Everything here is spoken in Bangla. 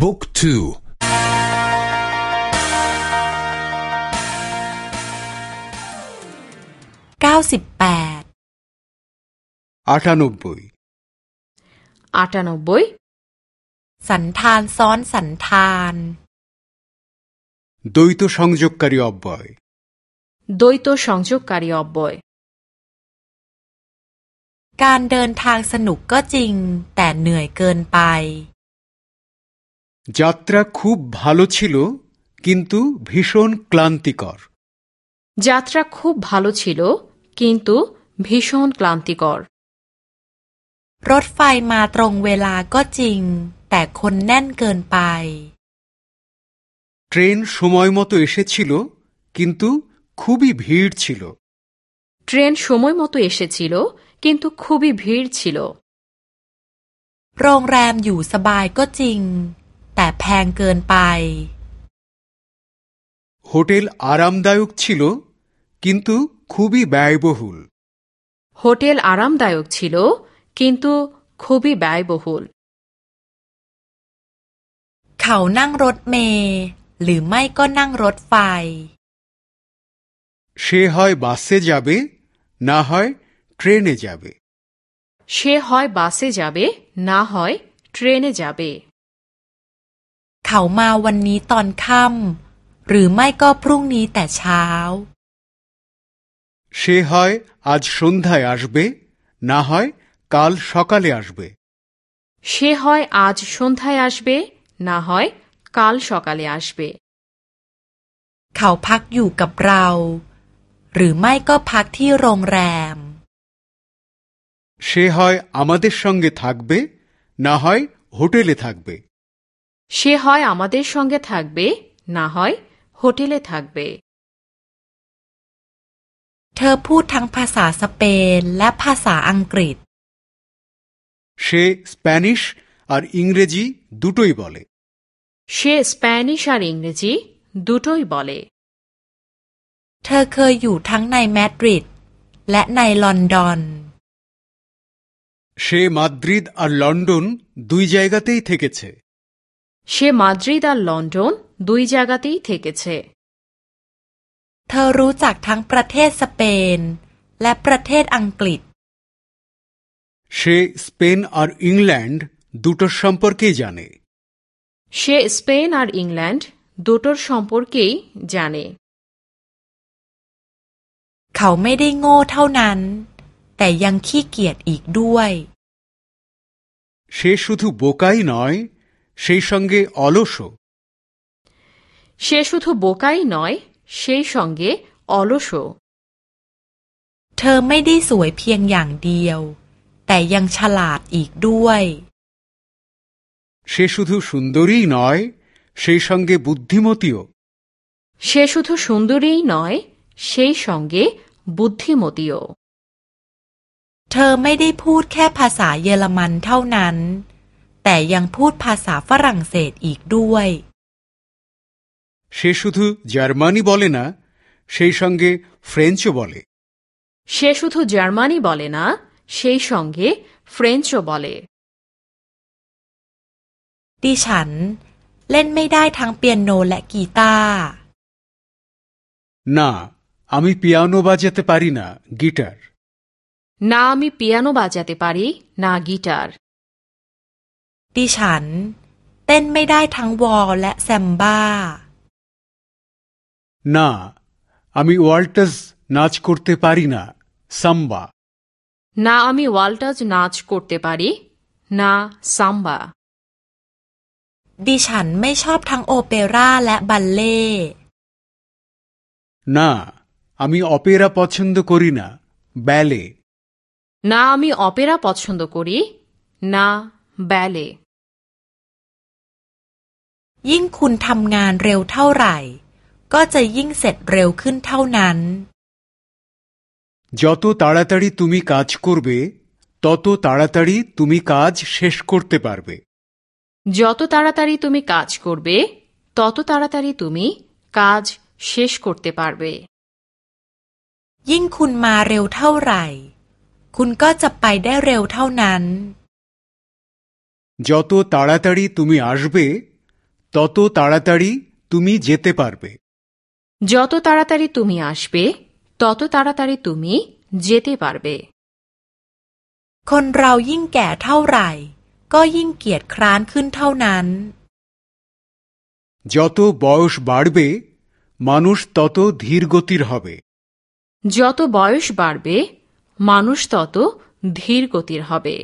บุ๊กทูเก้าสิบแปดอาตานบุยอาตานบุยสันธานซ้อนสันธานดยตสังจุกการีอบบอยดยตสังจุกการีอบบอยการเดินทางสนุกก็จริง แต่เหนื่อยเกินไป যাত্রা খুব ভালো ছিল কিন্তু ভীষণ ক্লান্তিকর যাত্রা খুব ভালো ছিল কিন্তু ভীষণ ক্লান্তিকর รถไฟมาตรงเวลาก็จริง แต่คนแน่นเกินไป ট্রেন সময় মতো এসেছিল কিন্তু খুবই ভিড় ছিল ট্রেন সময় মতো এসেছিল কিন্তু খুবই ভিড় ছিল โรงแรมอยู่สบายก็จริง แต่แพงเกินไป হোটেল আরামদায়ক ছিল কিন্তু খুবই ব্যয়বহুল হোটেল আরামদায়ক ছিল কিন্তু খুবই ব্যয়বহুল เขานั่งรถเมล์หรือไม่ก็นั่งรถไฟ সে হয় বাসে যাবে না হয় ট্রেনে যাবে সে হয় বাসে যাবে না হয় ট্রেনে যাবে เขามาวันนี้ตอนค่ำหรือไม่ก็พรุ่งนี้แต่เช้า সে হয় আজ সন্ধ্যায় আসবে না হয় কাল সকালে আসবে সে হয় আজ সন্ধ্যায় আসবে না হয় কাল সকালে আসবে เขาพักอยู่กับเรา หรือไม่ก็พักที่โรงแรม সে হয় আমাদের সঙ্গে থাকবে না হয় হোটেলে থাকবে সে হয় আমাদের সঙ্গে থাকবে না হয় হোটেলে থাকবে เธอพูดทั้งภาษาสเปนและภาษาอังกฤษ সে স্প্যানিশ আর ইংরেজি দুটোই বলে সে স্প্যানিশ আর ইংরেজি দুটোই বলে เธอเคยอยู่ทั้งในมาดริดและในลอนดอน সে মাদ্রিদ আর লন্ডন দুই জায়গাতেই থেকেছে সে মাদ্রিদ আর লন্ডন দুই জায়গাতেই থেকেছে เธอรู้จักทั้งประเทศสเปน และประเทศอังกฤษ সে স্পেন আর ইংল্যান্ড দুটোর সম্পর্কেই জানে সে স্পেন আর ইংল্যান্ড দুটোর সম্পর্কেই জানে เขาไม่ได้โง่เท่านั้น แต่ยังขี้เกียจอีกด้วย সে শুধু বোকাই নয় সেই সঙ্গে অলসও সে শুধু বোকাই নয় সেই সঙ্গে অলসও เธอไม่ได้สวยเพียงอย่างเดียว แต่ยังฉลาดอีกด้วย সে শুধু সুন্দরীই নয় সেই সঙ্গে বুদ্ধিমতীও সে শুধু সুন্দরীই নয় সেই সঙ্গে বুদ্ধিমতীও เธอไม่ได้พูดแค่ภาษาเยอรมันเท่านั้น แต่ยังพูดภาษาฝรั่งเศสอีกด้วย সে শুধু জার্মানি বলে না সেই সঙ্গে ফ্রেঞ্চও বলে সে শুধু জার্মানি বলে না সেই সঙ্গে ফ্রেঞ্চও বলে ดิฉัน เล่นไม่ได้ทั้งเปียโนและกีตาร์ না আমি পিয়ানো বাজাতে পারি না গিটার না আমি পিয়ানো বাজাতে পারি না গিটার ดิฉัน เต้นไม่ได้ทั้งวอลและแซมบ้า না আমি ওয়াল্টাস নাচ করতে পারি না সাম্বা না আমি ওয়াল্টাজ নাচ করতে পারি না সাম্বা ดิฉันไม่ชอบทั้งโอเปร่าและบัลเล่ต์ না আমি অপেরা পছন্দ করি না ব্যালে না আমি অপেরা পছন্দ করি না ব্যালে ยิ่งคุณทำงานเร็วเท่าไหร่ ก็จะยิ่งเสร็จเร็วขึ้นเท่านั้น যত তাড়াতাড়ি তুমি কাজ করবে তত তাড়াতাড়ি তুমি কাজ শেষ করতে পারবে যত তাড়াতাড়ি তুমি কাজ করবে তত তাড়াতাড়ি তুমি কাজ শেষ করতে পারবে ยิ่งคุณมาเร็วเท่าไหร่ คุณก็จะไปได้เร็วเท่านั้น যত তাড়াতাড়ি তুমি আসবে তত তাড়াতাড়ি তুমি যেতে পারবে যত তাড়াতাড়ি তুমি আসবে তত তাড়াতাড়ি তুমি যেতে পারবে คนเรายิ่งแก่เท่าไหร่ ก็ยิ่งเกียจคร้านขึ้นเท่านั้น যত বয়স বাড়বে মানুষ তত ধীরগতির হবে যত বয়স বাড়বে মানুষ তত ধীর গতির হবে